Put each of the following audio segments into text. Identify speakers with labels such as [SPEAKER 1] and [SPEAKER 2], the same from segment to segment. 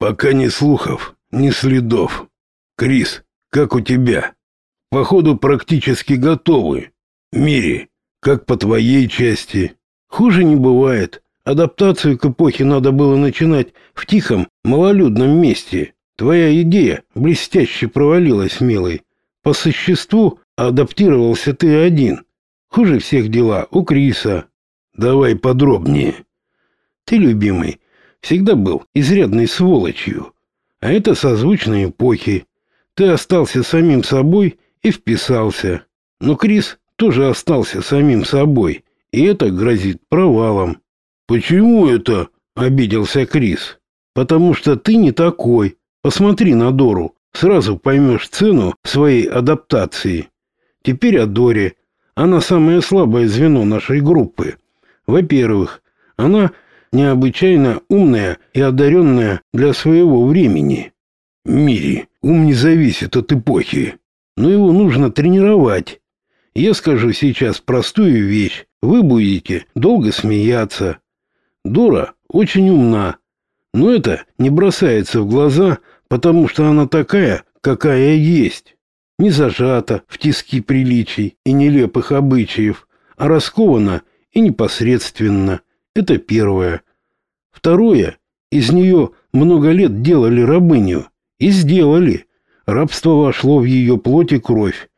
[SPEAKER 1] Пока ни слухов, ни следов. Крис, как у тебя? Походу практически готовы. Мири, как по твоей части?
[SPEAKER 2] Хуже не бывает. Адаптацию к эпохе надо было начинать в тихом, малолюдном месте. Твоя идея блестяще провалилась, милый. По существу адаптировался ты один. Хуже всех дела у Криса.
[SPEAKER 1] Давай подробнее.
[SPEAKER 2] Ты, любимый, всегда был изрядной сволочью. А это созвучные эпохи. Ты остался самим собой и вписался. Но Крис тоже остался самим собой, и это грозит провалом.
[SPEAKER 1] «Почему это?» — обиделся Крис.
[SPEAKER 2] «Потому что ты не такой. Посмотри на Дору, сразу поймешь цену своей адаптации. Теперь о Доре. Она самое слабое звено нашей группы. Во-первых, она необычайно умная и одаренная для своего времени.
[SPEAKER 1] Мири, ум не зависит от эпохи.
[SPEAKER 2] Но его нужно тренировать. Я скажу сейчас простую вещь. Вы будете долго смеяться. Дора очень умна, но это не бросается в глаза, потому что она такая, какая есть. Не зажата в тиски приличий и нелепых обычаев, а раскована и непосредственно. Это первое. Второе. Из нее много лет делали рабыню. И сделали. Рабство вошло в ее плоть и кровь.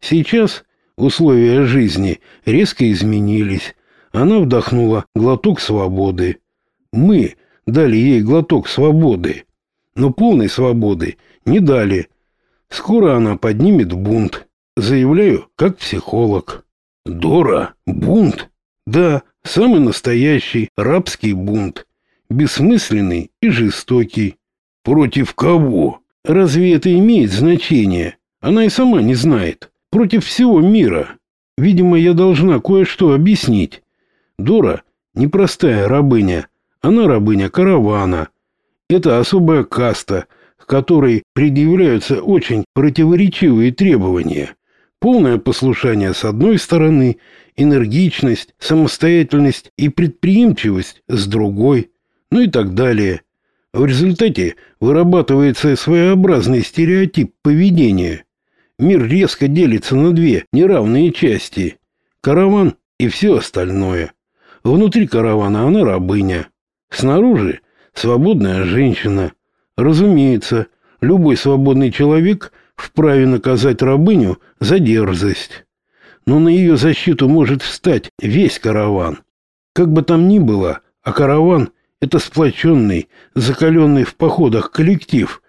[SPEAKER 2] Сейчас условия жизни резко изменились. Она вдохнула глоток свободы. Мы дали ей глоток свободы, но полной свободы не дали. Скоро она поднимет бунт. Заявляю, как психолог.
[SPEAKER 1] Дора, бунт?
[SPEAKER 2] Да, самый настоящий рабский бунт. Бессмысленный и жестокий.
[SPEAKER 1] Против кого?
[SPEAKER 2] Разве это имеет значение? Она и сама не знает. Против всего мира. Видимо, я должна кое-что объяснить. Дора непростая рабыня, она рабыня каравана. Это особая каста, к которой предъявляются очень противоречивые требования. Полное послушание с одной стороны, энергичность, самостоятельность и предприимчивость с другой, ну и так далее. В результате вырабатывается своеобразный стереотип поведения. Мир резко делится на две неравные части – караван и все остальное. Внутри каравана она рабыня. Снаружи свободная женщина. Разумеется, любой свободный человек вправе наказать рабыню за дерзость. Но на ее защиту может встать весь караван. Как бы там ни было, а караван – это сплоченный, закаленный в походах коллектив.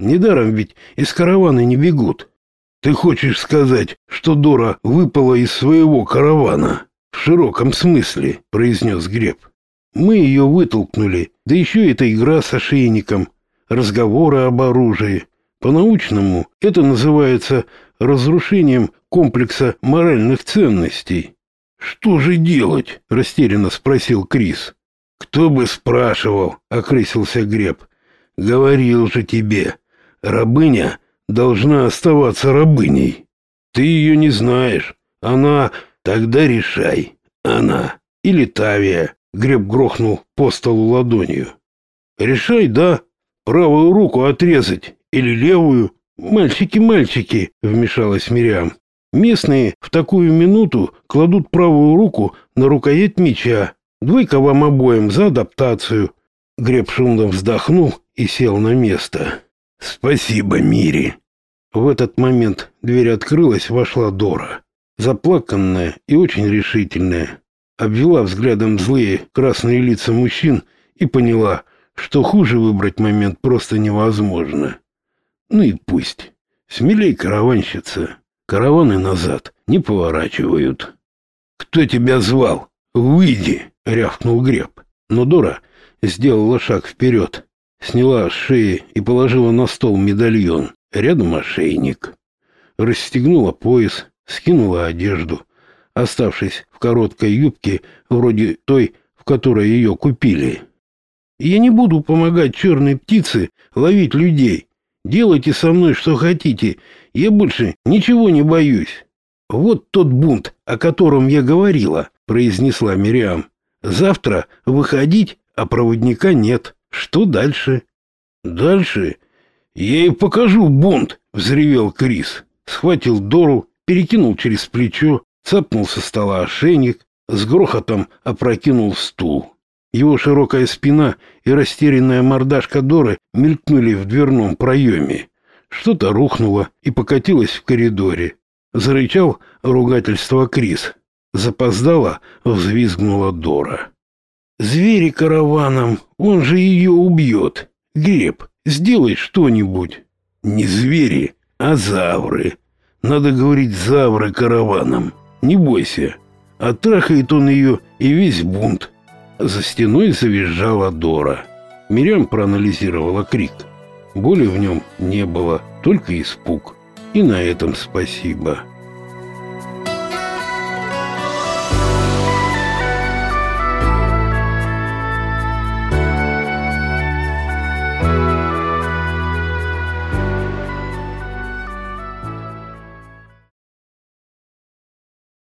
[SPEAKER 2] Недаром ведь из каравана не бегут.
[SPEAKER 1] Ты хочешь сказать, что Дора выпала из своего каравана? В широком смысле, произнес Греб.
[SPEAKER 2] Мы ее вытолкнули, да еще эта игра с ошейником, разговоры об оружии. По-научному это называется разрушением комплекса моральных ценностей.
[SPEAKER 1] Что же делать? растерянно спросил Крис. Кто бы спрашивал, окрысился Греб. Говорил же тебе, рабыня должна оставаться рабыней. Ты ее не знаешь. Она Тогда решай, она или Тавия. Греб грохнул по столу ладонью. Решай, да, правую руку отрезать или левую. Мальчики, мальчики, вмешалась Мириам. Местные в такую минуту кладут правую руку на рукоять меча. Двойка вам обоим за адаптацию. Греб шумно вздохнул и сел на место. Спасибо, Мири. В этот момент дверь открылась, вошла Дора заплаканная и очень решительная. Обвела взглядом злые красные лица мужчин и поняла, что хуже выбрать момент просто невозможно. Ну и пусть. Смелей, караванщица. Караваны назад не поворачивают. «Кто тебя звал? Выйди!» — рявкнул Греб. Но Дора сделала шаг вперед, сняла с шеи и положила на стол медальон. Рядом ошейник. Расстегнула пояс, скинула одежду, оставшись в короткой юбке, вроде той, в которой ее купили. «Я не буду помогать черной птице ловить людей. Делайте со мной что хотите, я больше ничего не боюсь». «Вот тот бунт, о котором я говорила», — произнесла Мириам. «Завтра выходить, а проводника нет. Что дальше?» Дальше я ей покажу бунт, взревел Крис. Схватил Дору, перекинул через плечо, цапнул со стола ошейник, с грохотом опрокинул стул. Его широкая спина и растерянная мордашка Доры мелькнули в дверном проеме. Что-то рухнуло и покатилось в коридоре. Зарычал ругательство Крис. Запоздала, взвизгнула Дора. «Звери караваном, он же ее убьет. Греб, сделай что-нибудь». «Не звери, а завры. Надо говорить завры караваном. Не бойся. Отрахает он ее и весь бунт». За стеной завизжала Дора. Мирям проанализировала крик. Боли в нем не было, только испуг. И на этом спасибо.